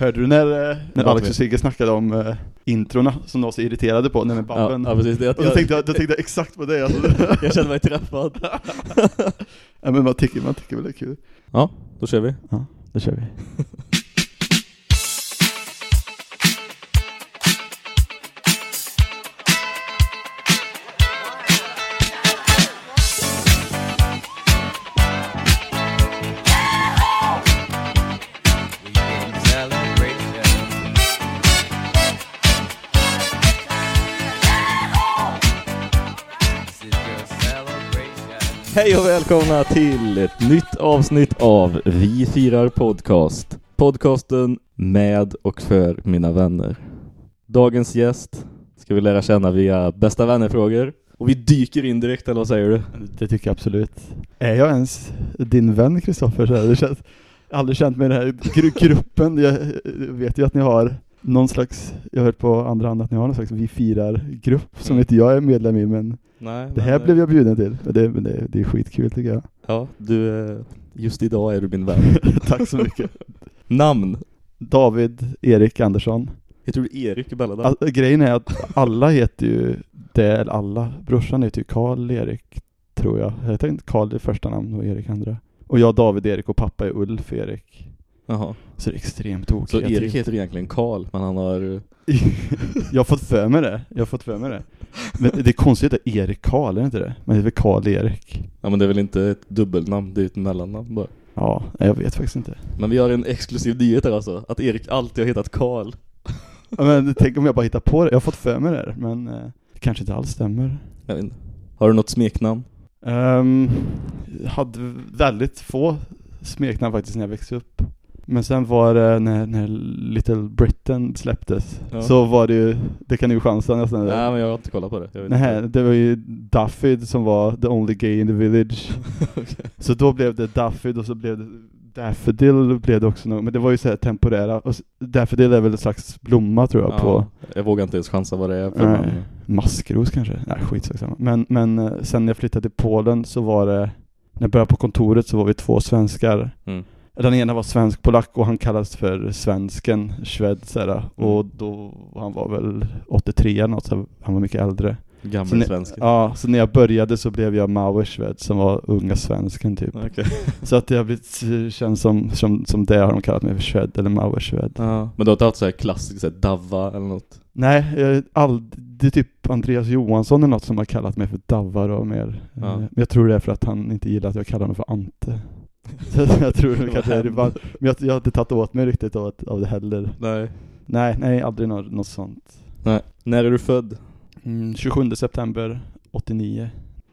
Hörde du när, eh, när Alex och Sigge snackade om eh, introna som de var så irriterade på, nej med Ja, Babben? ja precis. Det, och då jag, tänkte jag, då tänkte jag exakt på det alltså. jag kände mig träffad. ja, men man tycker, man tycker väl det är kul. Ja, då kör vi. Då kör vi. Hej och välkomna till ett nytt avsnitt av Vi firar podcast. Podcasten med och för mina vänner. Dagens gäst ska vi lära känna via bästa vännerfrågor. Och vi dyker in direkt, eller vad säger du? Det tycker jag absolut. Är jag ens din vän Kristoffer? Jag har aldrig känt mig i den här gru- gruppen. Jag vet ju att ni har någon slags, jag har hört på andra hand att ni har någon slags Vi firar-grupp som Mm. inte jag är medlem i men Nej, det här blev jag bjuden till. Men det, men det, det är skitkul tycker jag. Ja, du, eh, just idag är du min vän. Tack så mycket. Namn? David Erik Andersson. Heter du Erik i mellannamn? All, grejen är att alla heter ju det, eller alla. Brorsan heter ju Karl Erik, tror jag. Jag tänkte Karl i första namn och Erik andra. Och jag David Erik och pappa är Ulf Erik. Jaha. Så det är extremt okreativt. Så Erik heter egentligen Karl, men han har... jag har fått för mig det. Jag har fått för mig det. Men det är konstigt att det är Erik Karl, är det inte det? Men det är väl Karl Erik? Ja men det är väl inte ett dubbelnamn, det är ett mellannamn bara. Ja, jag vet faktiskt inte. Men vi har en exklusiv nyhet här alltså, att Erik alltid har hetat Karl. Ja, Men tänk om jag bara hittar på det. Jag har fått för mig det, men eh, det kanske inte alls stämmer. Jag vet inte. Har du något smeknamn? Um, hade väldigt få smeknamn faktiskt när jag växte upp. Men sen var det när, när Little Britain släpptes, Ja. så var det ju, det kan du chansa nästan. Nej men jag har inte kollat på det. Nej, det var ju Duffyd som var the only gay in the village. Okej. Så då blev det Duffyd och så blev det Daffodil blev det också något, men det var ju så temporära. Och Daffodil är väl en slags blomma tror jag på Ja, jag vågar inte ens chansa vad det är för Nej. Maskros kanske? Nej, skitsak samma. Men, men eh, sen när jag flyttade till Polen så var det, när jag började på kontoret så var vi två svenskar. Mm. Den ena var svensk-polack och han kallades för svensken, såhär. Mm. Och då, han var väl 83 eller något, så han var mycket äldre. Gammal när, svensk. Ja, så när jag började så blev jag Mauer Sved som var unga svensken typ. Okej. Så att det har blivit, känns som, som, som det har de kallat mig för Sved eller Mauer Sved. Ja. Men du har inte haft så här klassiskt så här Davva eller något? Nej, jag, all, det är typ Andreas Johansson eller något som har kallat mig för Davvar och mer. Ja. Men jag tror det är för att han inte gillar att jag kallar mig för Ante. Så jag tror det kanske är det bara, men jag, jag har inte tagit åt mig riktigt av, att- av det heller. Nej. Nej, nej, aldrig något, något sånt. Nej. När är du född? Mm, 27 september 89.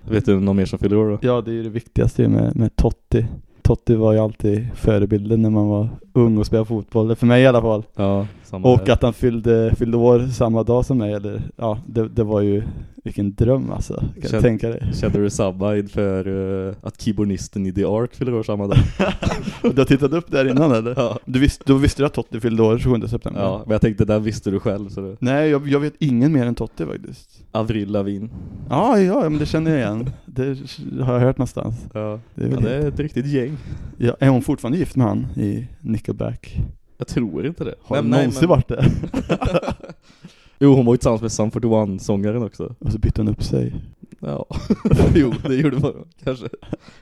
Vet du någon mer som fyller år då? Ja, det är ju det viktigaste med, med Totti. Totti var ju alltid förebilden när man var ung och spelade fotboll, för mig i alla fall. Ja, Och här. att han fyllde, fyllde år samma dag som mig, eller ja, det, det var ju vilken dröm alltså. Kan du Känn- tänka dig? Kände du samma inför uh, att keyboardisten i The Ark fyller år samma dag? du har tittat upp där innan eller? ja. Du visste, då visste du att Totti fyllde år 27 september? ja, men jag tänkte den visste du själv så det... Nej, jag, jag vet ingen mer än Totti faktiskt. Avril Lavigne. Ja, ja, men det känner jag igen. Det har jag hört någonstans. Ja. Det är ja, det är ett riktigt gäng. Ja, är hon fortfarande gift med han i Nickelback? Jag tror inte det. Har hon någonsin men- varit det? Jo, hon var ju tillsammans med Sum 41-sångaren också. Och så bytte hon upp sig. Ja, jo, det gjorde man kanske.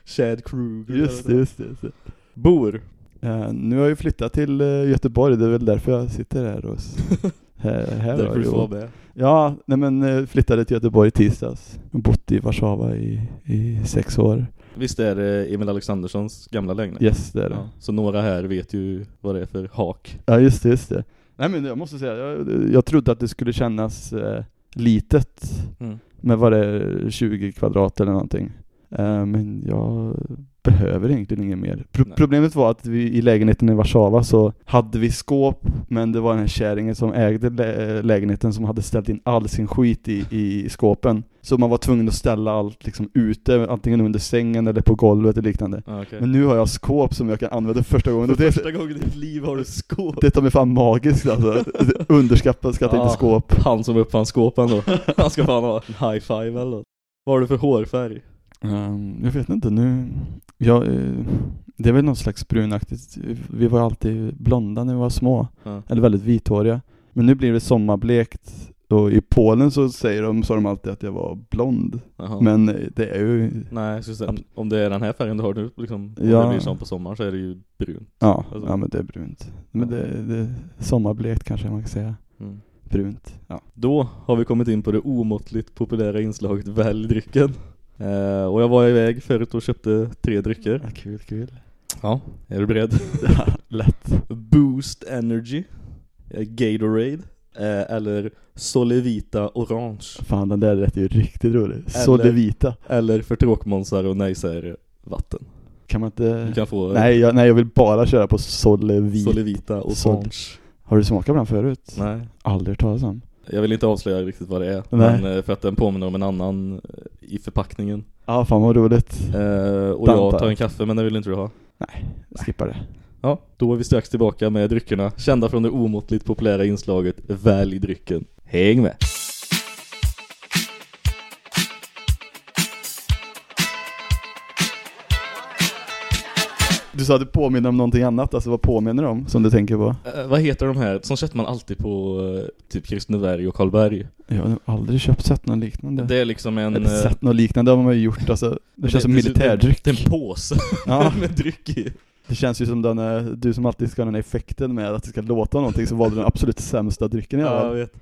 Chad Kruger. Just det, just det. Just det. Bor. Eh, nu har jag ju flyttat till eh, Göteborg, det är väl därför jag sitter här hos... här, här Därför du får vara med. Ja, nej men eh, flyttade till Göteborg i tisdags. Bott i Warszawa i, i sex år. Visst är det Emil Alexanderssons gamla lägenhet? Yes, det är det. Ja, så några här vet ju vad det är för hak. Ja, just det, just det. Nej men jag måste säga, jag, jag trodde att det skulle kännas eh, litet Mm. med vad det är, 20 kvadrat eller någonting. Eh, men jag behöver egentligen inget mer. Pro- Nej. problemet var att vi i lägenheten i Warszawa så hade vi skåp, men det var den här kärringen som ägde lä- lägenheten som hade ställt in all sin skit i, i skåpen. Så man var tvungen att ställa allt liksom ute, antingen under sängen eller på golvet eller liknande. Ah, okay. Men nu har jag skåp som jag kan använda första gången. För det, första gången i ditt liv har du skåp. det tar mig fan magiskt alltså. Underskattat ska Ja. inte skåp. Han som uppfann skåpen då. Han ska fan ha en high five eller något. Vad har du för hårfärg? Ehm, jag vet inte nu. Jag, eh, det är väl något slags brunaktigt. Vi var alltid blonda när vi var små. Ja. Eller väldigt vithåriga. Men nu blir det sommarblekt. Och i Polen så säger de, sa de alltid att jag var blond. Jaha. Men eh, det är ju, Nej, sen, om det är den här färgen du har nu, liksom, om Ja. det blir som på sommaren så är det ju brunt. ja, Alltså- ja men det är brunt. Men det, det sommarblekt kanske man kan säga. Mm. Brunt. Ja. Då har vi kommit in på det omåttligt populära inslaget Välj drycken. Eh, och jag var iväg förut och köpte tre drycker. ja kul, kul. Ja. Är du beredd? Lätt. Boost Energy, eh, Gatorade eh, eller Solevita Orange. Fan den där lät ju riktigt rolig. Solevita. Eller för tråkmånsar och nejsägare vatten. Kan man inte... Du kan få Nej jag, nej, jag vill bara köra på Solevita. Solevita Sol- Orange. Har du smakat på den förut? Nej. Aldrig hört talas om. Jag vill inte avslöja riktigt vad det är. Nej. Men eh, för att den påminner om en annan eh, i förpackningen. Ja, fan vad roligt. Eh, och Dampa. jag tar en kaffe men det vill inte du ha. Skippa det. Ja, då är vi strax tillbaka med dryckerna. Kända från det omåttligt populära inslaget Välj drycken. Häng med! Du sa att det påminner om någonting annat, alltså vad påminner det om som du tänker på? Eh, vad heter de här? Som köper man alltid på eh, typ Kristineberg och Karlberg. Jag har aldrig köpt, sett något liknande. Det är liksom en... Eller eh, sett något liknande har man ju gjort, alltså. Det känns som det- militärdryck. Det är en påse Ja, med dryck i. det känns ju som den, eh, du som alltid ska ha den här effekten med att det ska låta någonting, så valde du den absolut sämsta drycken i Ja, alla jag fall. vet.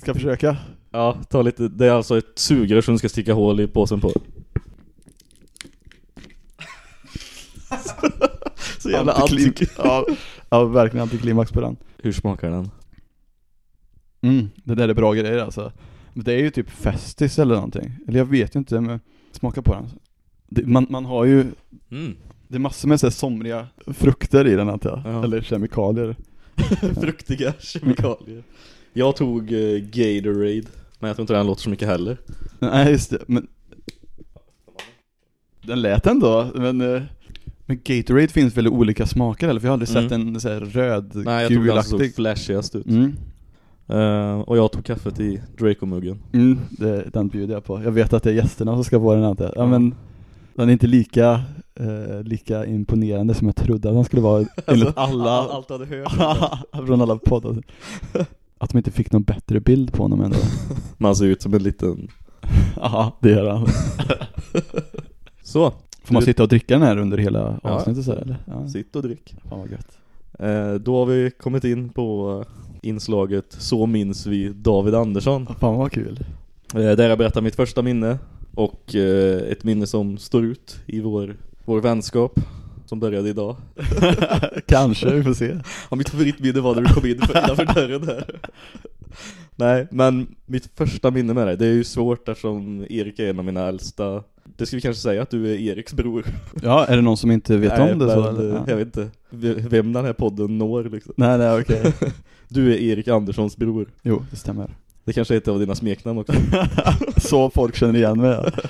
Ska jag försöka? Ja, ta lite. Det är alltså ett sugrör som du ska sticka hål i påsen på. Så jävla antik. ja, ja, verkligen antiklimax på den. Hur smakar den? Mm, det där är bra grejer alltså. Men det är ju typ Festis eller någonting. Eller jag vet ju inte, men smaka på den. Det, man, man har ju, Mm. det är massor med så här somriga frukter i den antar jag. Ja. Eller kemikalier. Fruktiga kemikalier. Jag tog eh, Gatorade, men jag tror inte den låter så mycket heller. Nej just det, men Den lät ändå, men eh, Men Gatorade finns väl i olika smaker eller? För jag har aldrig sett Mm. en så här röd, Nej, jag tog den som såg gulaktig flashigast ut. mm. Eh, och jag tog kaffet i Draco-muggen. Mm, det, den bjuder jag på. Jag vet att det är gästerna som ska få den jag. Ja men Den är inte lika, eh, lika imponerande som jag trodde att den skulle vara enligt alla Allt hade hört. Från alla poddar Att de inte fick någon bättre bild på honom ändå Man ser ut som en liten... Ja, det gör han Så, Får man sitta och dricka den här under hela Ja. avsnittet så här, eller? Ja, sitt och drick. fan vad gött Eh, då har vi kommit in på inslaget Så minns vi David Andersson. Fan vad kul Eh, där jag berättar mitt första minne och eh, ett minne som står ut i vår, vår vänskap som började idag. Kanske, vi får se Ja, mitt favoritminne var när du kom in för, innanför dörren här. Nej, men mitt första minne med dig, det är ju svårt eftersom Erik är en av mina äldsta. Det ska vi kanske säga att du är Eriks bror. Ja, är det någon som inte vet Nej, om det så eller? eh, Ja. Jag vet inte vem den här podden når liksom. Nej, nej okej Du är Erik Anderssons bror. Jo, det stämmer Det kanske är ett av dina smeknamn också. Så folk känner igen mig ja.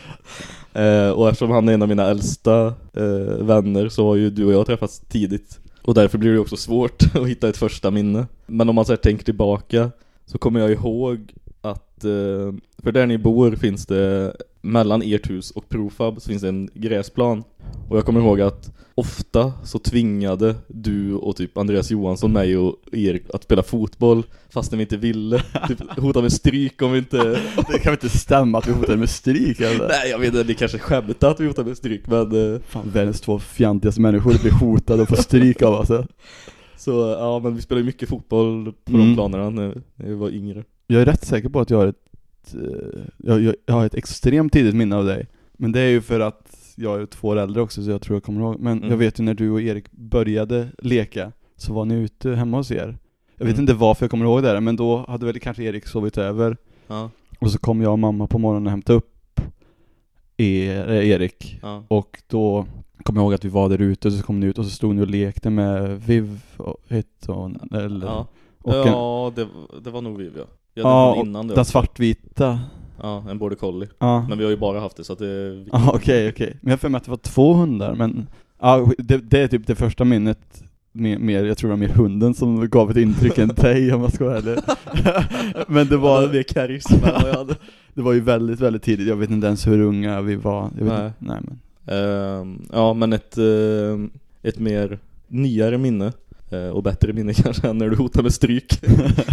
Eh, och eftersom han är en av mina äldsta eh, vänner så har ju du och jag träffats tidigt. Och därför blir det också svårt att hitta ett första minne. Men om man så här tänker tillbaka så kommer jag ihåg att, eh, för där ni bor finns det, mellan ert hus och Profab så finns det en gräsplan. Och jag kommer ihåg att ofta så tvingade du och typ Andreas Johansson mig och Erik att spela fotboll fastän vi inte ville. Typ hota med stryk om vi inte Det kan väl inte stämma att vi hotade med stryk eller? Nej jag vet inte, det kanske skämtar att vi hotar med stryk men eh, Fan, världens två fjantigaste människor blir hotade och får stryk av alltså. Så ja men vi spelar ju mycket fotboll på Mm. de planerna när, vi var yngre Jag är rätt säker på att jag har ett, jag, jag, jag har ett extremt tidigt minne av dig. Men det är ju för att jag är två år äldre också så jag tror jag kommer ihåg. Men Mm. jag vet ju när du och Erik började leka så var ni ute hemma hos er. Jag vet Mm. inte varför jag kommer ihåg det här, men då hade väl kanske Erik sovit över. Ja, Och så kom jag och mamma på morgonen och hämtade upp er, eh, Erik. ja, Och då kom jag ihåg att vi var där ute och så kom ni ut och så stod ni och lekte med Viv och Hitton, eller ja. och en, ja det, det var nog vi ja Ja, det var och innan det den också. svartvita. Ja, en border collie Ja, Men vi har ju bara haft det så att det Ja, okej, okej. Men jag för mig att det var två hundar, men ja, det, det är typ det första minnet mer, mer, jag tror det var mer hunden som gav ett intryck än dig om jag ska vara ärlig. Men det var mer karisma jag hade Det var ju väldigt, väldigt tidigt. Jag vet inte ens hur unga vi var. Jag vet Nej. Inte, nej men. Ehm, ja, men ett, ehm, ett mer nyare minne och bättre minne kanske än när du hotade med stryk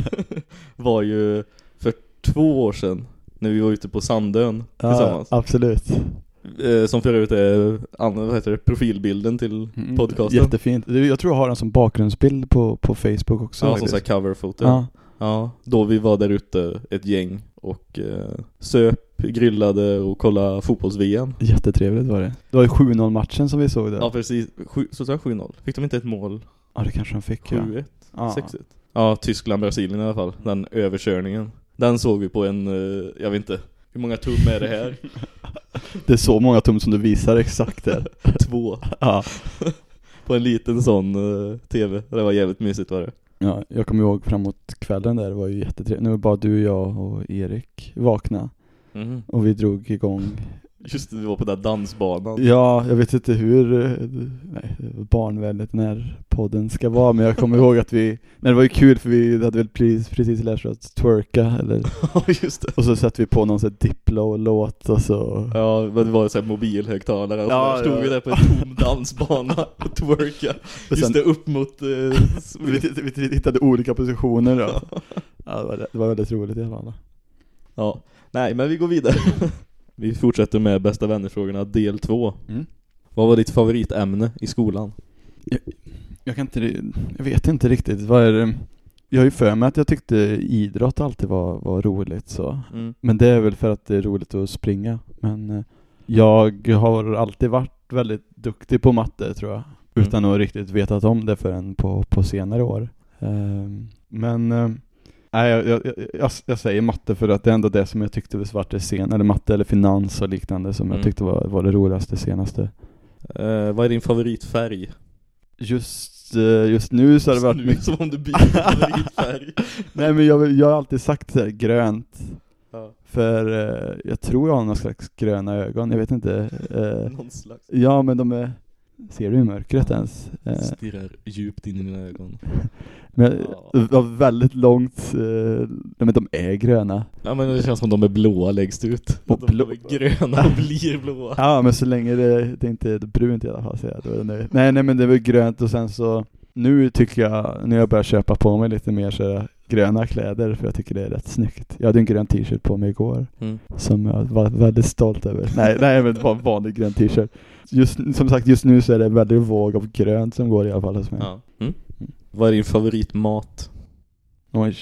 var ju för två år sedan när vi var ute på Sandön Ja, tillsammans. absolut. Eh, som för övrigt är vad heter det, profilbilden till Mm, podcasten. Jättefint. Jag tror jag har den som bakgrundsbild på, på Facebook också. Ja, som faktiskt. såhär coverfoto. Ja. Ja, då vi var där ute ett gäng och eh, söp, grillade och kollade fotbolls-VM. Jättetrevligt var det. Det var ju 7-0 matchen som vi såg där. Ja, precis. Sju, så sa jag 7-0. Fick de inte ett mål? Ja, det kanske de fick ja. 7-1? Ja. 6-1? Ja, Tyskland-Brasilien i alla fall. Den överkörningen. Den såg vi på en, eh, jag vet inte, hur många tum är det här? Det är så många tum som du visar exakt där. Två. ja. På en liten sån eh, tv. Det var jävligt mysigt var det. ja, jag kommer ihåg framåt kvällen där, det var ju jättetrevligt. Nu var bara du, jag och Erik vakna. Mhm. Och vi drog igång. Just det, vi var på den dansbanan. Ja, jag vet inte hur eh, nej, barnvänligt den här podden ska vara, men jag kommer ihåg att vi, nej det var ju kul för vi hade väl precis, precis lärt oss att twerka, eller, Ja, just det. och så satte vi på någon sån här Diplo-låt och så Ja, men det var sån här mobilhögtalare och Ja, så stod ja. vi där på en tom dansbana och twerka. Just sen- det, upp mot... Eh, vi, vi hittade olika positioner då. Ja, det, var, det var väldigt roligt i alla fall. ja, nej men vi går vidare. Vi fortsätter med bästa vännerfrågorna del två. Mm. Vad var ditt favoritämne i skolan? Jag kan inte, jag vet inte riktigt, vad är det? Jag har ju för mig att jag tyckte idrott alltid var, var roligt så. Mm. Men det är väl för att det är roligt att springa. Men eh, jag har alltid varit väldigt duktig på matte tror jag. Mm. Utan att riktigt vetat om det förrän på, på senare år. Ehm, men eh, nej, jag, jag, jag, jag säger matte för att det är ändå det som jag tyckte var det sen, eller matte eller finans och liknande som Mm. jag tyckte var, var det roligaste senaste. Eh, vad är din favoritfärg? Just, eh, just nu så har det varit nu, mycket Som om du byter favoritfärg. Nej men jag, jag har alltid sagt så här, grönt. ja, För eh, jag tror jag har någon slags gröna ögon, jag vet inte. Någon slags. ja men de är, ser du i mörkret ens? Eh, Stirrar djupt in i dina ögon. men Ja. var väldigt långt, eh, nej men de är gröna. Ja men det känns som de är blåa längst ut. Och de, blå- är gröna och blir blåa. Ja men så länge det, det inte är brunt i alla fall så är jag är nöjd. Nej nej men det var grönt och sen så, nu tycker jag, nu har jag börjat köpa på mig lite mer så gröna kläder för jag tycker det är rätt snyggt. Jag hade en grön t-shirt på mig igår. Mm. som jag var väldigt stolt över. Nej, nej men det var en vanlig grön t-shirt. Just, som sagt, just nu så är det en väldigt våg av grönt som går i alla fall hos mig. Ja. Mm. Vad är din favoritmat? Oj.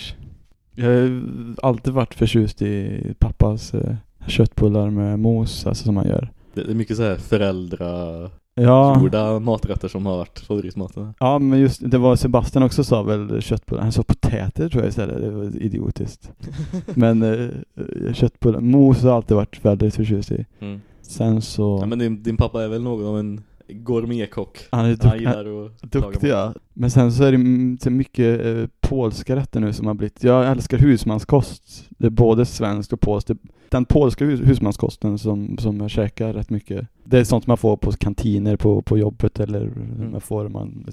Jag har alltid varit förtjust i pappas eh, köttbullar med mos, alltså som man gör. Det är mycket så här föräldra Ja, gjorda maträtter som har varit favoritmaten. ja men just det var Sebastian också sa väl köttbullar. Han sa potäter tror jag istället, det var idiotiskt. Men eh, köttbullar, mos har alltid varit väldigt förtjust i. Mm. Sen så... Ja, men din, din pappa är väl någon av en gourmetkock? han är Han duk- laga Duktig ja. Men sen så är det så mycket eh, polska rätter nu som har blivit, jag älskar husmanskost. Det är både svenskt och polskt. Det- Den polska hus, husmanskosten som, som jag käkar rätt mycket. Det är sånt man får på kantiner på, på jobbet eller Mm. man får man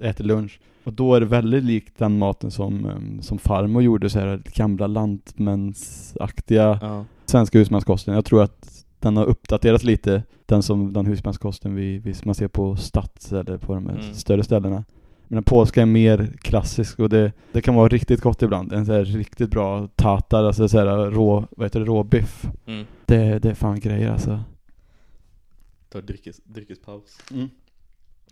äter, lunch. Och då är det väldigt likt den maten som, eh, som farmor gjorde, så här gamla lantmänsaktiga Ja. svenska husmanskosten. Jag tror att den har uppdaterats lite, den som den husmanskosten vi, vi, man ser på Stats eller på de Mm. större ställena. Men den polska är mer klassisk och det, det kan vara riktigt gott ibland. En så här riktigt bra tatar, alltså så här rå, vad heter det, råbiff. Mm. Det, det är fan grejer alltså. Tar dryckes, dryckespaus.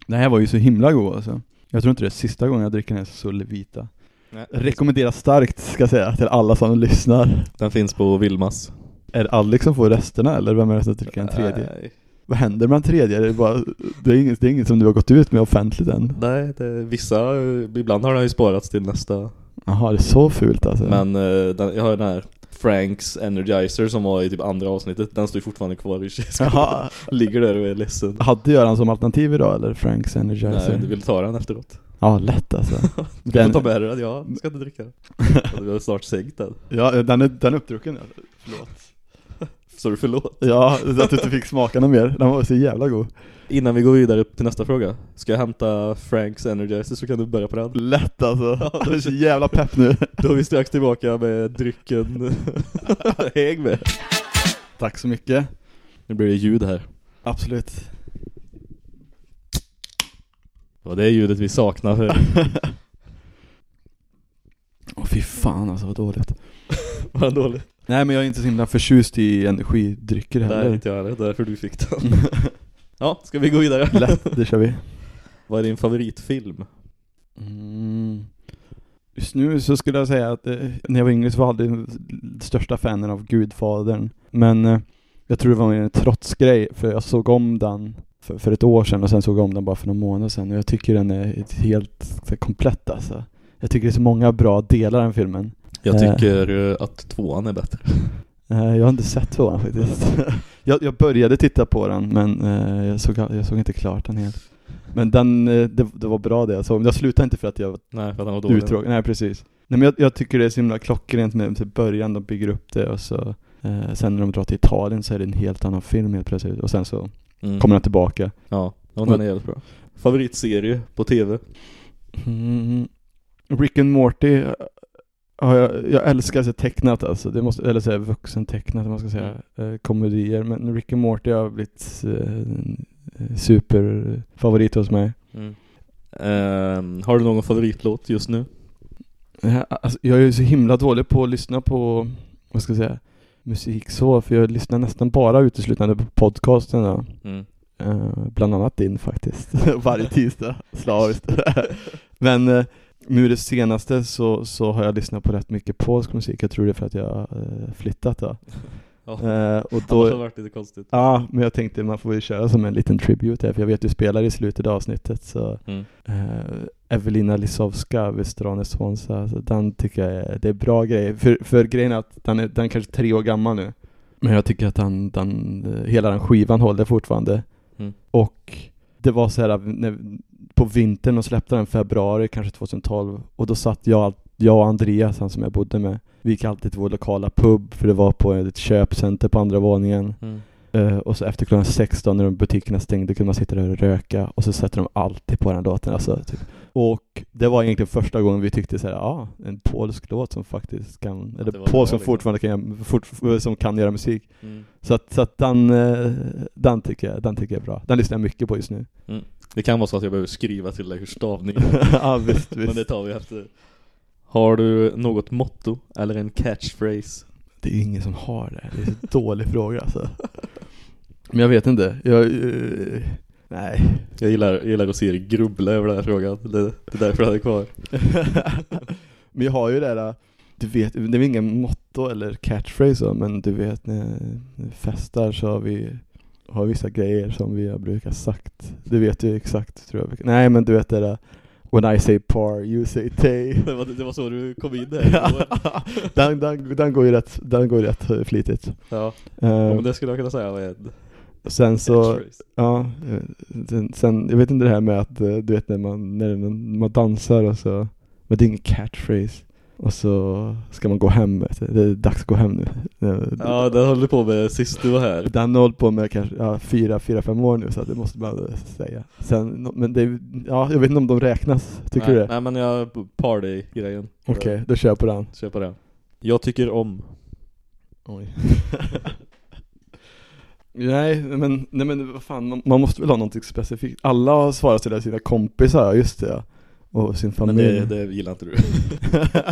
Den här var ju så himla god alltså. Jag tror inte det är sista gången jag dricker den här Solvita. Nej. Rekommenderar starkt ska jag säga till alla som lyssnar. Den finns på Vilmas. Är det Alex som får resterna eller vem är det som dricker en tredje? Nej, Vad händer med en tredje? Det är, bara, det, är inget, det är inget som du har gått ut med offentligt än. Nej det, vissa, ibland har den ju sparats till nästa. Jaha, det är så fult alltså. Men eh, den, jag har den här Franks Energizer som var i typ andra avsnittet. Den står ju fortfarande kvar i kylskåpet. Ligger där och är ledsen. hade jag den som alternativ idag eller? Franks Energizer? Nej, du vill ta den efteråt. Ja, lätt alltså. Du Den- får ta med den, ja, ska inte dricka den. Du har snart sänkt den. Ja, den är, den är uppdrucken. Förlåt. Så du förlåt. Ja, att du inte fick smaka något mer. Den var så jävla god. Innan vi går vidare till nästa fråga, ska jag hämta Franks Energizer så kan du börja på den. Lätt alltså. Jag är så jävla pepp nu. Då är vi strax tillbaka med drycken. Häng med. Tack så mycket. Nu blir det ljud här. Absolut. Och det är ljudet vi saknar Åh fy fan alltså vad dåligt. vad dåligt. Nej men jag är inte så himla förtjust i energidrycker heller. inte jag heller, därför du fick den. Ja, ska vi gå vidare? Lätt, det kör vi. Vad är din favoritfilm? Mm. Just nu så skulle jag säga att eh, när jag var yngre så var jag aldrig den största fanen av Gudfadern. Men eh, jag tror det var en trotsgrej för jag såg om den för, för ett år sedan och sen såg jag om den bara för några månader sedan och jag tycker den är helt så komplett alltså. Jag tycker det är så många bra delar i den filmen. Jag Eh. tycker eh, att tvåan är bättre. Eh, Jag har inte sett tvåan faktiskt. jag, jag började titta på den men jag såg, jag såg inte klart den helt. Men den, det, det var bra det jag såg. Men jag slutade inte för att jag var Nej, för att han var dålig. uttråkad. Nej precis. Nej men jag, jag tycker det är så himla klockrent med till början, de bygger upp det och så eh, Sen när de drar till Italien så är det en helt annan film helt plötsligt och sen så Mm. kommer den tillbaka. Ja, ja, den är jävligt bra. Favoritserie på tv? Mm. Rick and Morty har jag, jag älskar så tecknat alltså, det måste, eller säga vuxentecknat man ska säga, eh, komedier. Men Rick and Morty har blivit eh, superfavorit hos mig. Mm. Ehm, har du någon favoritlåt just nu? Ja, Alltså, jag är ju så himla dålig på att lyssna på, vad ska jag säga, musik så, för jag lyssnar nästan bara uteslutande på podcasten. då. Mm. Eh, bland annat din faktiskt, varje tisdag, slaviskt. Men eh, nu det senaste så, så har jag lyssnat på rätt mycket polsk musik, jag tror det är för att jag har eh, flyttat då. Ja. Eh, och Annars har det varit lite konstigt. Ja, men jag tänkte man får ju köra som en liten tribute här, för jag vet du spelar i slutet av avsnittet så Mm. eh, Evelina Lisowska, Vestrane Swansa, den tycker jag är, det är bra grejer. För, för grejen är att den är, den är kanske tre år gammal nu. Men jag tycker att den, den, eh, hela den skivan håller fortfarande. Mm. Och det var så här när, på vintern och släppte den februari, kanske 2012. Och då satt jag, jag och Andreas, han som jag bodde med, vi gick alltid till vår lokala pub, för det var på ett köpcenter på andra våningen. Mm. Eh, och så efter klockan 16 när de butikerna stängde kunde man sitta där och röka och så sätter de alltid på den låten alltså, typ. Och det var egentligen första gången vi tyckte såhär, ja, ah, en polsk låt som faktiskt kan, eller polsk bra, som liksom. fortfarande kan, fort, som kan göra musik. Mm. Så att, så att den, eh, den tycker jag, den tycker jag är bra. Den lyssnar jag mycket på just nu. Det kan vara så att jag behöver skriva till dig hur stavningen ja visst, Men visst. det tar vi efter. Har du något motto eller en catchphrase? Det är ju ingen som har det. Det är en dålig fråga alltså. Men jag vet inte. Jag, eh, nej. Jag gillar, jag gillar att se dig grubbla över den här frågan. Det, det är därför jag är kvar. men jag har ju det där, du vet, det är ingen motto eller catchphrase men du vet när vi festar så har vi har vissa grejer som vi har brukat sagt. Du vet du exakt tror jag. Nej men du vet det där When I say par, you say tay. Det var, det var så du kom in där. den, den, den går ju rätt, den går ju rätt eh, flitigt. ja. Eh, ja, men det skulle jag kunna säga var en sen så, ja, eh, sen, sen, jag vet inte det här med att du vet när man, när man, man dansar och så, men det är ingen catchphrase. Och så ska man gå hem, det är dags att gå hem nu. Ja, den höll du på med sist du var här. Den har hållit på med kanske ja, fyra, fyra, fem år nu så det måste man säga. Sen, men det, ja, jag vet inte om de räknas. Tycker nej, du det? Nej, men jag party-grejen. Okej, då kör jag på den. Kör på den. Jag tycker om. Oj. nej, men, nej men vad fan, man, man måste väl ha någonting specifikt. Alla har svarat till sina kompisar, just det ja. Och sin Men familj. det, det gillar inte du.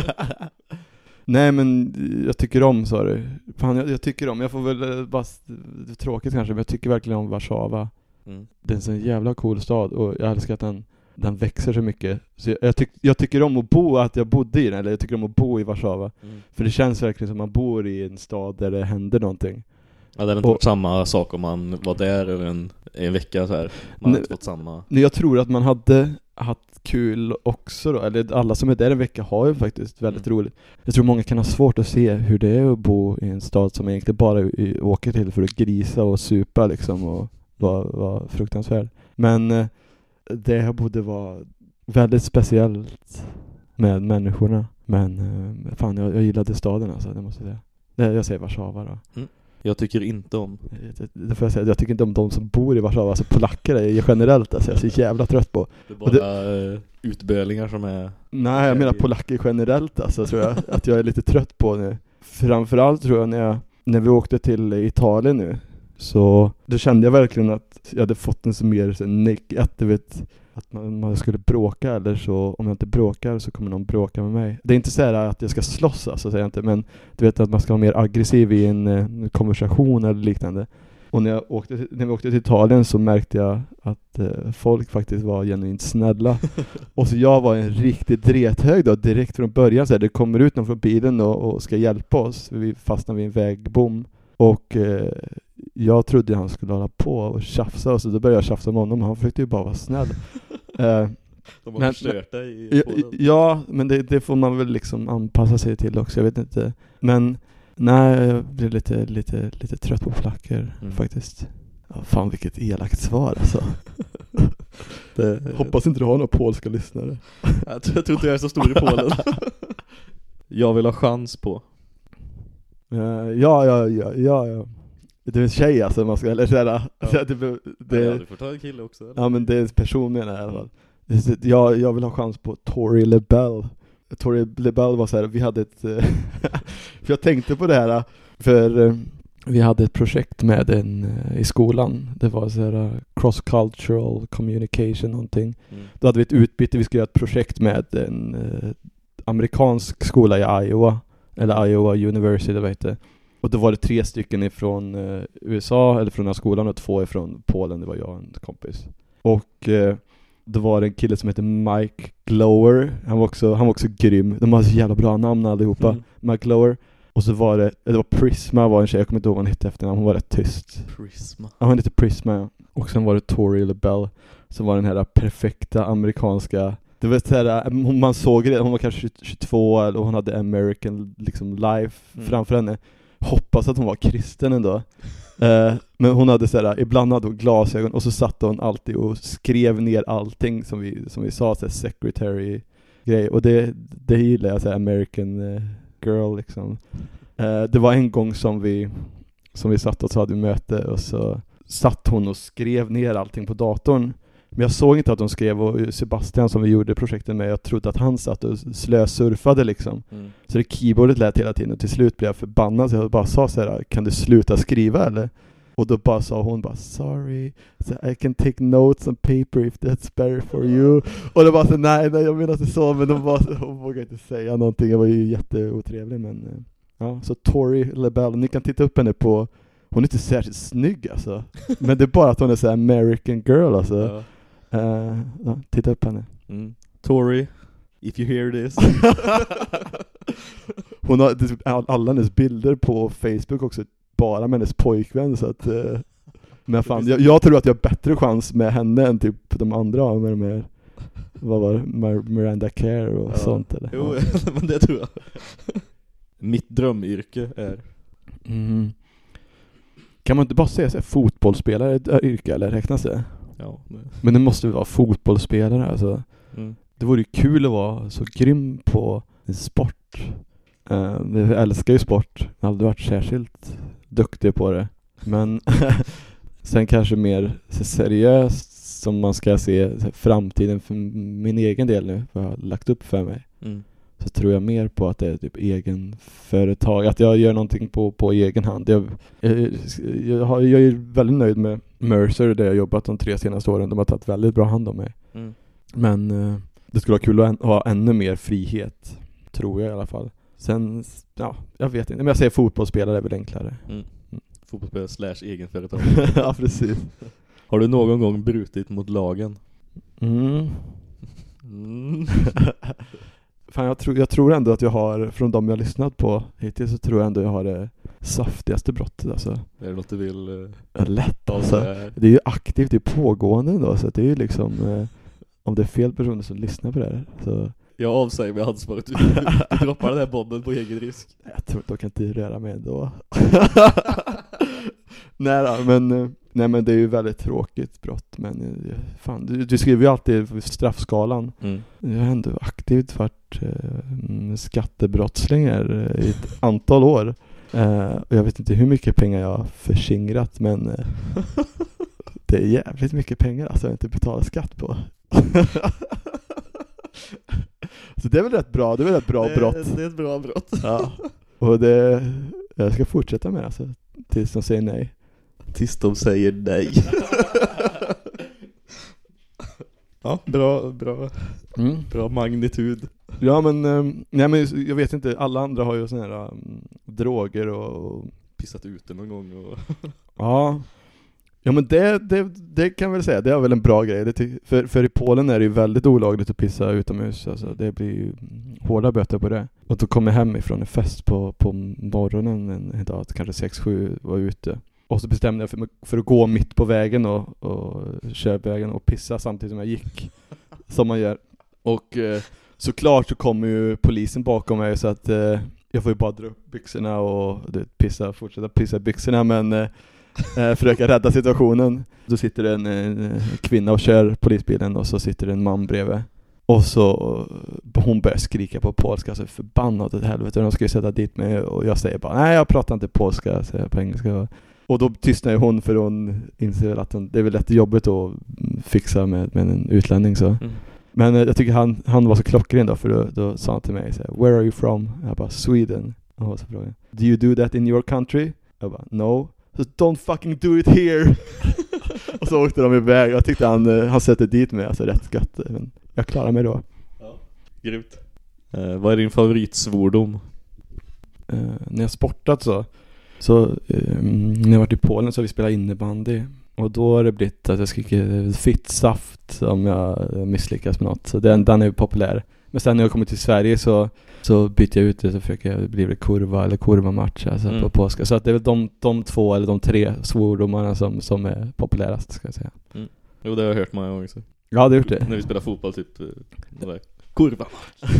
Nej men jag tycker om sa du. Fan jag, jag tycker om, jag får väl eh, bara, det är tråkigt kanske men jag tycker verkligen om Warszawa. Mm. Det är en sån jävla cool stad och jag älskar att den, den växer så mycket. Så jag, jag, tyck, jag tycker om att bo, att jag bodde i den, eller jag tycker om att bo i Warszawa. Mm. För det känns verkligen som att man bor i en stad där det händer någonting. Ja, det hade inte Och- varit samma sak om man var där över en, en vecka så här. Man hade inte fått samma. Nej, Jag tror att man hade haft kul också då, eller alla som är där en vecka har ju faktiskt väldigt Mm. roligt. Jag tror många kan ha svårt att se hur det är att bo i en stad som egentligen bara åker till för att grisa och supa liksom och vara var fruktansvärd. Men eh, det borde vara väldigt speciellt med människorna. Men eh, fan, jag, jag gillade staden alltså, det måste jag säga. Jag säger Warszawa då. Mm. Jag tycker inte om. Det, det får jag säga, jag tycker inte om de som bor i Warszawa, alltså polacker är generellt alltså, jag är så jävla trött på. Det är Och det- bara eh, utbölingar som är... Nej, jag menar polacker generellt alltså, tror jag, att jag är lite trött på nu. Framförallt tror jag när, jag när vi åkte till Italien nu, så då kände jag verkligen att jag hade fått en så mer så, nick, att du vet, att man, man skulle bråka eller så, om jag inte bråkar så kommer någon bråka med mig. Det är inte så här att jag ska slåss alltså, säger jag inte, men du vet att man ska vara mer aggressiv i en eh, konversation eller liknande. Och när, jag åkte, till- när vi åkte till Italien så märkte jag att eh, folk faktiskt var genuint snälla. och så jag var en riktigt drethög då, direkt från början. Så här, det kommer ut någon från bilen och, och ska hjälpa oss. Vi fastnade vid en vägbom. Och eh, jag trodde han skulle hålla på och tjafsa, och så då började jag tjafsa med honom. Han försökte ju bara vara snäll. Eh, De har Men- förstört dig i Ja, ja, men det, det får man väl liksom anpassa sig till också, jag vet inte. Men nej, jag blir lite, lite, lite trött på polacker Mm. faktiskt. Ja, fan vilket elakt svar alltså. Det, Hoppas inte du har några polska lyssnare. jag, tror, jag tror inte jag är så stor i Polen. jag vill ha chans på. Eh, ja, ja, ja, ja, ja. Det är en tjej alltså, man ska, eller såhär, Ja. det, det, Det, ja, du får ta en kille också. eller? ja men det är person menar jag i alla fall. Jag, jag vill ha chans på Tori LeBell. Tori LeBell var så här, vi hade ett, för jag tänkte på det här, för eh, vi hade ett projekt med en eh, i skolan. Det var så här eh, cross-cultural communication någonting. Mm. Då hade vi ett utbyte, vi skulle göra ett projekt med en amerikansk skola i Iowa, eller Iowa University, vad heter det. Och då var det tre stycken ifrån eh, USA, eller från den här skolan, och två ifrån Polen, det var jag och en kompis. Och eh, då var det en kille som heter Mike Glower, han var också, han var också grym. De hade så jävla bra namn allihopa. Mm. Mike Glower. Och så var det, det var Prisma var en tjej, jag kommer inte ihåg vad hon hette efternamn, hon var rätt tyst. Prisma. Ja, hon hette Prisma ja. Och sen var det Tori LeBell som var den här perfekta amerikanska det var så här, hon- man såg det, hon var kanske 20 22 eller- och hon hade American liksom life Mm. framför henne. Hoppas att hon var kristen ändå. Eh, men hon hade så här, ibland hade hon glasögon och så satt hon alltid och skrev ner allting som vi, som vi sa, så här, secretary grej. Och det, det gillar jag, så här, American eh, girl liksom. Eh, det var en gång som vi, som vi satt och så hade möte och så satt hon och skrev ner allting på datorn. Men jag såg inte att hon skrev och Sebastian som vi gjorde projektet med, jag trodde att han satt och slösurfade liksom. Mm. Så det keyboardet lät hela tiden och till slut blev jag förbannad så jag bara sa så här, kan du sluta skriva eller? Och då bara sa hon bara sorry, so I can take notes on paper if that's better for you. Och det var så nej, nej jag menar inte så, men de bara, hon vågade inte säga någonting, jag var ju jätteotrevlig men eh, ja, så Tori LeBell, ni kan titta upp henne på hon är inte särskilt snygg alltså, men det är bara att hon är så American girl alltså. Ja. Eh, ja, titta upp henne. Mm. Tori, if you hear this. Hon har all- alla hennes bilder på Facebook också, bara med hennes pojkvän så att eh, Men fan, jag, jag tror att jag har bättre chans med henne än typ de andra med de här Vad var det? Miranda Care och Ja. sånt eller? Jo, Ja. men det tror jag. Mitt drömyrke är... Mm. Kan man inte bara säga så här, fotbollsspelare ett yrke eller räknas det? Ja. Men det måste vara fotbollsspelare alltså? Mm. Det vore ju kul att vara så grym på sport. Uh, jag älskar ju sport, jag har aldrig varit särskilt duktig på det. Men sen kanske mer seriöst som man ska se framtiden för min egen del nu, vad jag har lagt upp för mig. Mm. Så tror jag mer på att det är typ egen företag, att jag gör någonting på, på egen hand. Jag, jag, jag, jag är väldigt nöjd med Mercer där jag jobbat de tre senaste åren. De har tagit väldigt bra hand om mig. Mm. Men eh, det skulle vara kul att ha ännu mer frihet, tror jag i alla fall. Sen, ja, jag vet inte. Men jag säger fotbollsspelare är väl enklare. Mm. Fotbollsspelare slash egenföretag. ja, precis. Har du någon gång brutit mot lagen? Mm. Fan, jag, tror, jag tror ändå att jag har, från de jag lyssnat på hittills, så tror jag ändå jag har det saftigaste brottet alltså. Är det något du vill eh, Lätt alltså. Det är ju aktivt, det är pågående ändå, så det är ju liksom eh, om det är fel personer som lyssnar på det här så Jag avsäger mig ansvaret. Du, du droppar den här bomben på egen risk. Jag tror inte de kan inte röra mig ändå. nej men, eh, nej men det är ju väldigt tråkigt brott men eh, fan, du, du skriver ju alltid straffskalan. Mm. Jag har ändå aktivt varit eh, mm, skattebrottsling här eh, i ett antal år. Eh, och jag vet inte hur mycket pengar jag har förskingrat men eh, det är jävligt mycket pengar alltså jag inte betalar skatt på. Så det är väl rätt bra, det är väl ett bra brott. Det är ett bra brott. Ja. Och det, jag ska fortsätta med det alltså, tills de säger nej. Tills de säger nej. ja, bra, bra, bra magnitud. Ja men, eh, nej men jag vet inte, alla andra har ju såna här um, droger och, och Pissat ute någon gång och... Ja Ja men det, det, det kan jag väl säga, det är väl en bra grej. För, för i Polen är det ju väldigt olagligt att pissa utomhus, alltså det blir ju hårda böter på det. Och då kom jag hem ifrån en fest på, på morgonen en, dag, kanske 6-7 var ute. Och så bestämde jag för, för att gå mitt på vägen och, och köra vägen och pissa samtidigt som jag gick. som man gör. Och eh, såklart så kommer ju polisen bakom mig så att eh, jag får ju bara dra upp byxorna och du pissa, fortsätta pissa i byxorna men eh, eh, försöka rädda situationen. Då sitter en, en kvinna och kör polisbilen och så sitter det en man bredvid. Och så eh, hon börjar skrika på polska, alltså förbannat åt helvete, de ska ju sätta dit mig och jag säger bara nej jag pratar inte polska, säger jag på engelska. Och då tystnar ju hon för hon inser väl att hon, det är väl rätt jobbigt att fixa med, med en utlänning så. Mm. Men eh, jag tycker han, han var så klockren då, för då, då sa han till mig så här, Where are you from? Jag bara, Sweden. Och så frågade jag, Do you do that in your country? Jag bara, No. Så don't fucking do it here! och så åkte de iväg, jag tyckte han, eh, han sätter dit mig, alltså rätt gött. Men jag klarade mig då. Grymt. Eh, vad är din favoritsvordom? Eh, när jag sportat så, så eh, när jag varit i Polen så har vi spelat innebandy. Och då har det blivit att jag skriker fitt saft om jag misslyckas med något. Så den, den är ju populär. Men sen när jag kommer till Sverige så, så byter jag ut det så försöker jag bli kurva eller kurva-match alltså Mm. på polska. Så att det är väl de, de två eller de tre svordomarna som, som är populärast ska jag säga. Jo, det har jag hört många gånger. Så. Ja, det har gjort det. När vi spelar fotboll, typ. eh, var Kurva.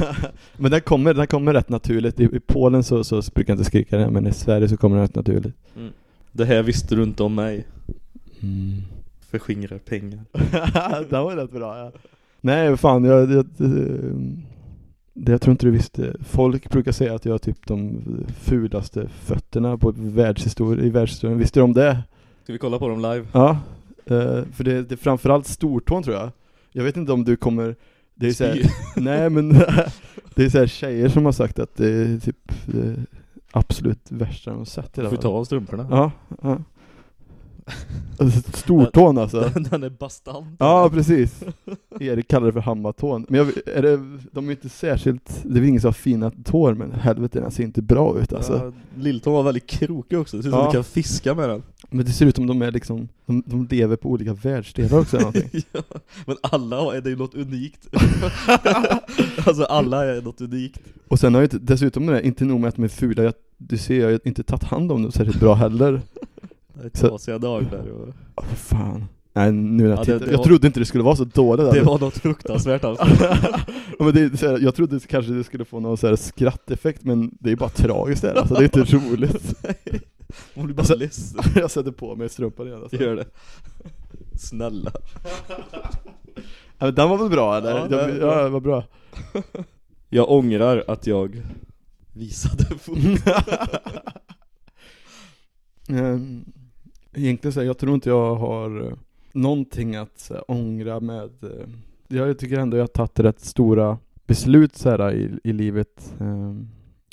men den kommer, den kommer rätt naturligt. I, i Polen så, så brukar jag inte skrika det, men i Sverige så kommer den rätt naturligt. Det här visste du inte om mig. Mm. Förskingrar pengar. det var rätt bra ja. Nej fan, jag, jag, det, jag tror inte du visste. Folk brukar säga att jag har typ de fulaste fötterna på världshistorien, i världshistorien. Visste du om det? Ska vi kolla på dem live? Ja. eh, för det, det är framförallt stortån tror jag. Jag vet inte om du kommer det är så här, Spy. nej men det är så här tjejer som har sagt att det är typ det absolut värsta de sett i får ta av strumporna. Ja, ja. Stortån alltså. Den, den är bastant. Ja, precis. Erik kallar det för hammartån. Men jag, är det, de är inte särskilt, det är väl ingen som har fina tår men helvete den ser inte bra ut alltså. Ja, Lilltån var väldigt krokig också. Det ser ut som Ja. du kan fiska med den. Men det ser ut som de är liksom, de, de lever på olika världsdelar också eller någonting. ja, men alla har, det är något unikt. alltså alla är något unikt. Och sen har inte, dessutom är det inte nog med att de är fula, jag, du ser jag har inte tagit hand om dem särskilt bra heller. Det trasiga dagar och... Åh fan. Nej nu när jag Ja, det- tittar, det jag var- trodde inte det skulle vara så dåligt Det var något fruktansvärt alltså. ja, men det, här, jag trodde kanske det skulle få någon så här skratteffekt men det är bara tragiskt där, alltså det är inte roligt. Hon blir bara Alltså- ledsen. jag sätter på mig strumpan igen alltså. Gör det. Snälla. Ja, men den var väl bra eller? Ja, Ja, det är ja, det var bra. Jag ångrar att jag visade fot. Ehm, Egentligen så här, jag tror inte jag har eh, någonting att så här, ångra med eh, Jag tycker ändå jag har tagit rätt stora beslut så här, i, i livet ehm,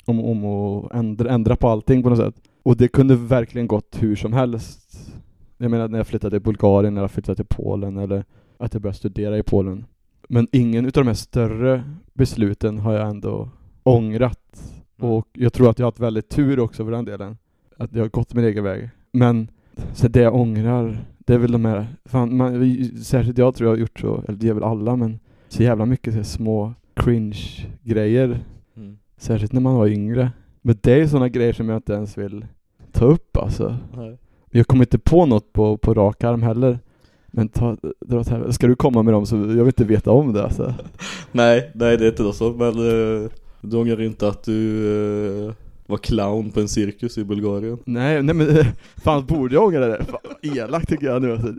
om, om att ändra, ändra på allting på något sätt. Och det kunde verkligen gått hur som helst. Jag menar när jag flyttade till Bulgarien, när jag flyttade till Polen eller att jag började studera i Polen. Men ingen utav de här större besluten har jag ändå ångrat. Och jag tror att jag har haft väldigt tur också för den delen. Att jag har gått min egen väg. Men så det jag ångrar, det är väl de här, fan, man, särskilt jag tror jag har gjort så, eller det gör väl alla men så jävla mycket så här små cringe-grejer. Mm. Särskilt när man var yngre. Men det är sådana grejer som jag inte ens vill ta upp alltså. Nej. Jag kommer inte på något på, på rak arm heller. Men ta, dra helvete. ska du komma med dem så jag vill inte veta om det alltså. nej, nej det är inte så. Men uh, du ångrar inte att du eh, var clown på en cirkus i Bulgarien? Nej, nej men fan borde jag ångra det? Fan, elakt tycker jag nu alltså.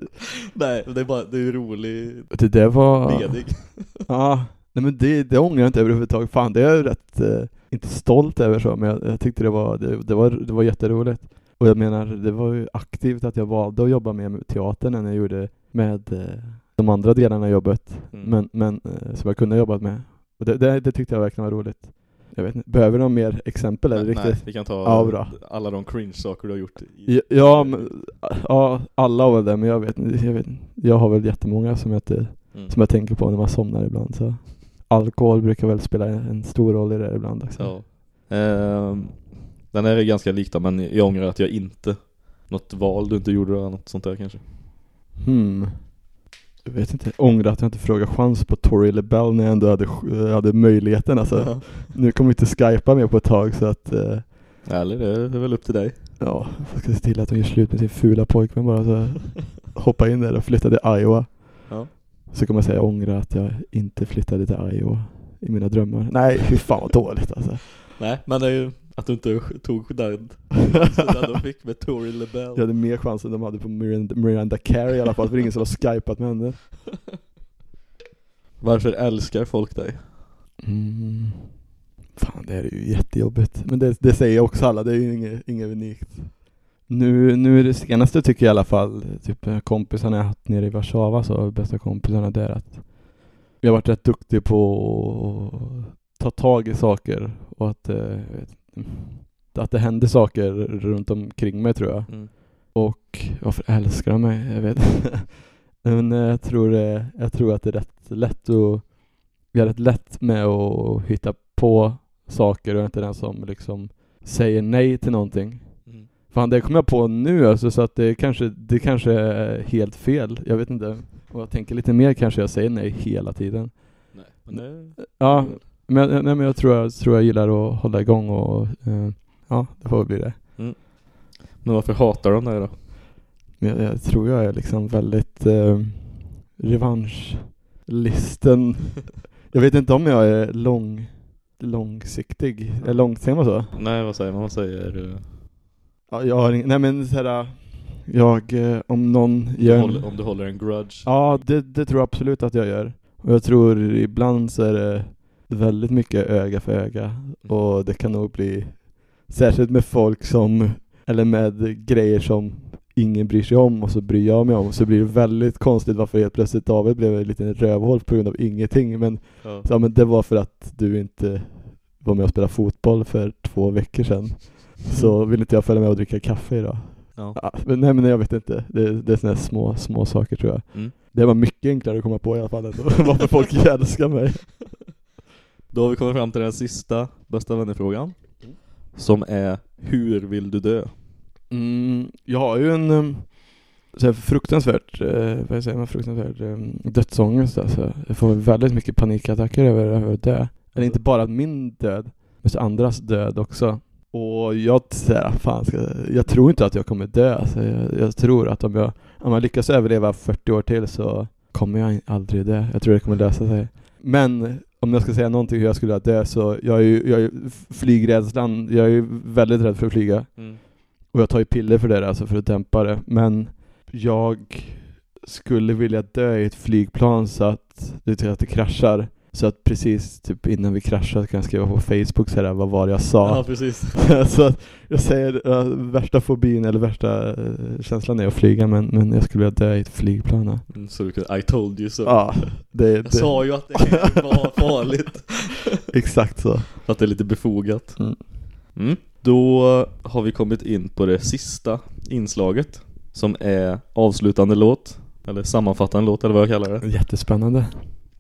Nej, det är bara, det är rolig, Det där var... ledig. Ja, Nej men det, det ångrar jag inte överhuvudtaget. Fan, det är jag rätt, eh, inte stolt över så, men jag, jag tyckte det var, det, det, var, det var jätteroligt. Och jag menar, det var ju aktivt att jag valde att jobba mer med teatern än jag gjorde med eh, de andra delarna av jobbet. Mm. Men, men eh, som jag kunde ha jobbat med. Och det, det, det tyckte jag verkligen var roligt. Jag vet inte, behöver du några mer exempel eller riktigt? nej, vi kan ta Ja, bra. alla de cringe-saker du har gjort. I, Ja, men, ja, alla av det, men jag vet, inte- jag vet. Jag har väl jättemånga som jag, inte, Mm. som jag tänker på när man somnar ibland. Så. Alkohol brukar väl spela en stor roll i det ibland också. Ja. Ehm, den här är ganska lik men jag ångrar att jag inte något val du inte gjorde då, något sånt där kanske. Hmm. Jag vet inte, jag ångrar att jag inte frågade chans på Tori LeBell när jag ändå hade, hade möjligheten alltså. Nu kommer vi inte skypa mer på ett tag så att eh, Eller det är väl upp till dig. Ja, jag ska se till att de gör slut med sin fula pojkvän bara så hoppa in där och flytta till Iowa. Ja. Så kan man säga ångra att jag inte flyttade till Iowa i mina drömmar. Nej, fy fan vad dåligt alltså. Nej, men det är ju att du inte tog den sidan de fick med Tori LeBell. Jag hade mer chans än de hade på Miranda, Miranda Carey i alla fall, för ingen som har skypat med henne. Varför älskar folk dig? Mm. Fan, det här är ju jättejobbigt. Men det, det säger också alla, det är ju inget, inget unikt. Nu, nu är det senaste tycker jag i alla fall, typ kompisarna jag haft nere i Warszawa, så bästa kompisarna där att jag har varit rätt duktig på att ta tag i saker och att, eh, att det händer saker runt omkring mig tror jag. Mm. Och varför älskar de mig? Jag vet inte. Men jag tror, jag tror att det är rätt lätt att jag är rätt lätt med att hitta på saker och inte den som liksom säger nej till någonting. Mm. Fan det kom jag på nu alltså så att det kanske, det kanske är helt fel. Jag vet inte. Om jag tänker lite mer kanske jag säger nej hela tiden. Nej, men det... Ja, men, nej, men jag tror jag, tror jag gillar att hålla igång och eh, ja, det får bli det. Men varför hatar de dig då? Jag, jag tror jag är liksom väldigt eh, revanschlisten. jag vet inte om jag är lång, långsiktig. Är lång, säger man så? Nej, vad säger man? Man säger... eh, Ja, jag har ing- nej men såhär, jag, eh, om någon du gör en, håller, om du håller en grudge. Ja, det, det tror jag absolut att jag gör. Och jag tror ibland så är det väldigt mycket öga för öga. Och det kan nog bli, särskilt med folk som, eller med grejer som ingen bryr sig om och så bryr jag mig om. Så blir det väldigt konstigt varför helt plötsligt David blev en liten rövhål på grund av ingenting. Men, Ja. ja, men det var för att du inte var med och spelade fotboll för två veckor sedan. Så vill inte jag följa med och dricka kaffe idag. Ja. Ja, men, nej men jag vet inte. Det, det är här små, små saker tror jag. Mm. Det var mycket enklare att komma på i alla fall ändå, varför folk älskar mig. Då har vi kommit fram till den sista bästa vännerfrågan. Som är, hur vill du dö? Mm, jag har ju en um, så fruktansvärt, eh, vad säger man, fruktansvärt um, dödsångest alltså. Jag får väldigt mycket panikattacker över, över att dö. Eller inte bara min död, men så andras död också. Och jag, här, fan, ska, jag tror inte att jag kommer dö. Alltså, jag, jag tror att om jag, om jag lyckas överleva 40 år till så kommer jag aldrig dö. Jag tror det kommer lösa sig. Men om jag ska säga någonting hur jag skulle dö så, jag är ju, jag är flygrädslan, jag är ju väldigt rädd för att flyga. Mm. Och jag tar ju piller för det alltså för att dämpa det. Men jag skulle vilja dö i ett flygplan så att det, att det kraschar. Så att precis typ innan vi kraschar kan jag skriva på Facebook så här, vad var det jag sa. Ja, precis. så att jag säger uh, värsta fobin eller värsta eh, känslan är att flyga men, men jag skulle vilja dö i ett flygplan. Mm, Så du kan, I told you so. Ja, det, Jag det, sa ju att det var farligt. exakt så. För att det är lite befogat. Mm. Mm. Då har vi kommit in på det sista inslaget. Som är avslutande låt. Eller sammanfattande låt eller vad jag kallar det. Jättespännande.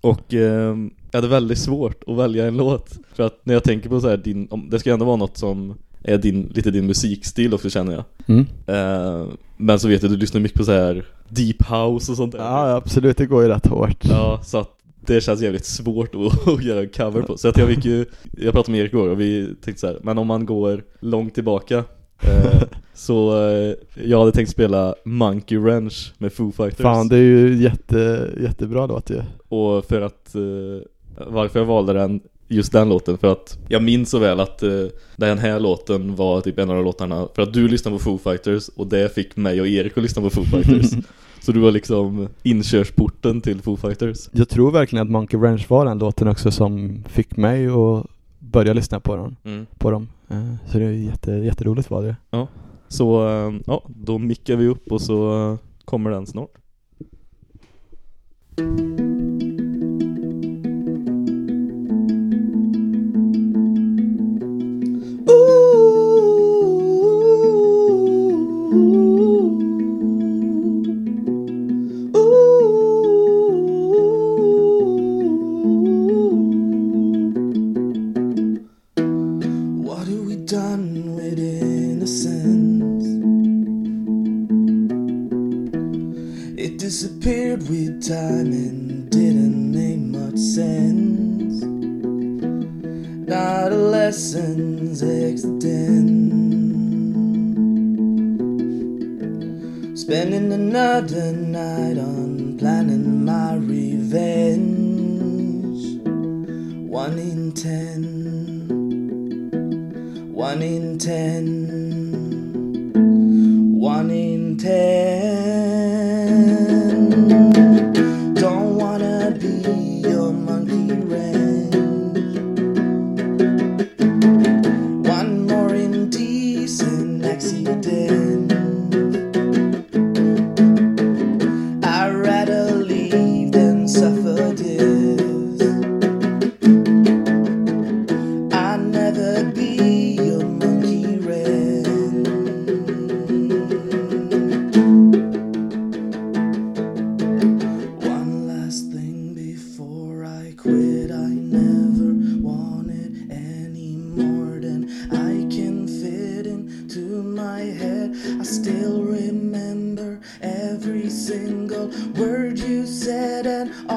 Och eh, jag hade väldigt svårt att välja en låt. För att när jag tänker på så här, din, om, det ska ändå vara något som är din, lite din musikstil också känner jag. Mm. Eh, men så vet jag, du lyssnar mycket på så här deep house och sånt där. Ja, absolut, det går ju rätt hårt. Ja, så att det känns jävligt svårt att, att göra en cover på. Så att jag fick ju, jag pratade med Erik igår och vi tänkte så här, men om man går långt tillbaka eh, Så eh, jag hade tänkt spela Monkey Wrench med Foo Fighters Fan, det är ju jätte, jättebra låt ju. Och för att, eh, varför jag valde den Just den låten, för att jag minns så väl att eh, den här låten var typ en av de låtarna För att du lyssnade på Foo Fighters och det fick mig och Erik att lyssna på Foo Fighters Så du var liksom inkörsporten till Foo Fighters? Jag tror verkligen att Monkey Ranch var den låten också som fick mig att börja lyssna på dem. Mm. På dem. Eh, Så det är jätte, jätteroligt var det. Så eh, ja, då mickar vi upp och så kommer den snart. Adolescence accident. Spending another night on planning my revenge. One in ten. One in ten. One in ten.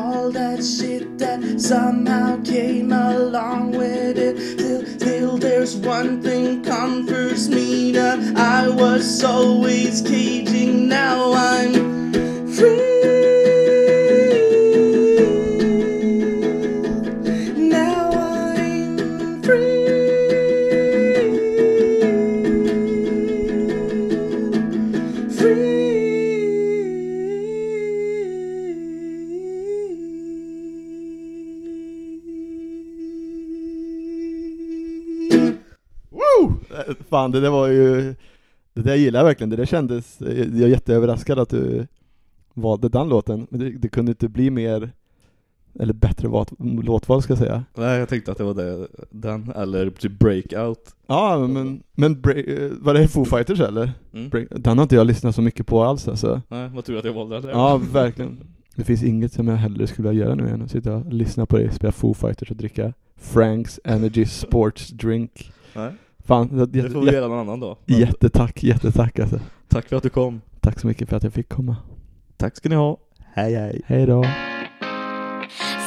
All that shit that somehow came along with it. Till, still, there's one thing comforts me that I was always caging. Now I'm Fan, det där var ju... Det där gillar jag verkligen. Det där kändes... Jag är jätteöverraskad att du valde den låten. Men det, det kunde inte bli mer... Eller bättre vat, låtval ska jag säga. Nej, jag tänkte att det var det, den, eller typ Breakout. Ja, men... Men eh, var det Foo Fighters eller? Mm. Break- Den har inte jag lyssnat så mycket på alls alltså. Nej, vad tur att jag valde den. Ja, verkligen. Det finns inget som jag hellre skulle vilja göra nu än att sitta och lyssna på dig spela Foo Fighters och dricka Franks Energy Sports Drink. Nej, Fan, det, det får vi jätte, göra någon annan dag. Men jättetack, jättetack alltså. Tack för att du kom. Tack så mycket för att jag fick komma. Tack ska ni ha. Hej hej. Hej då.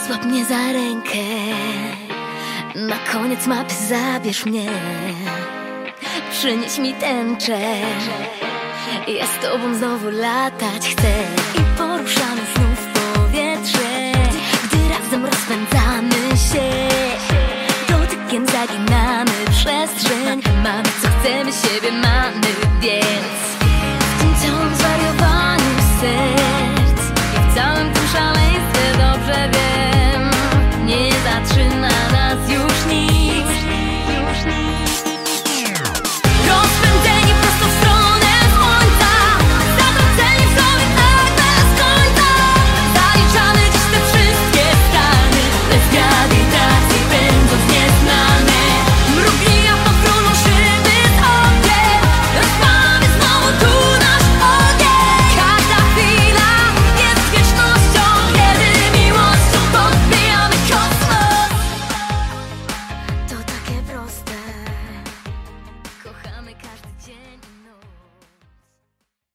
Złap mnie za rękę, na koniec mapy zabierz mnie. Przynieś mi tęczę, ja z tobą znowu latać chcę. I poruszamy znów powietrze, gdy razem rozpędzamy się. Dotykiem zaginamy przestrzeń. Mamy co chcemy, siebie mamy, więc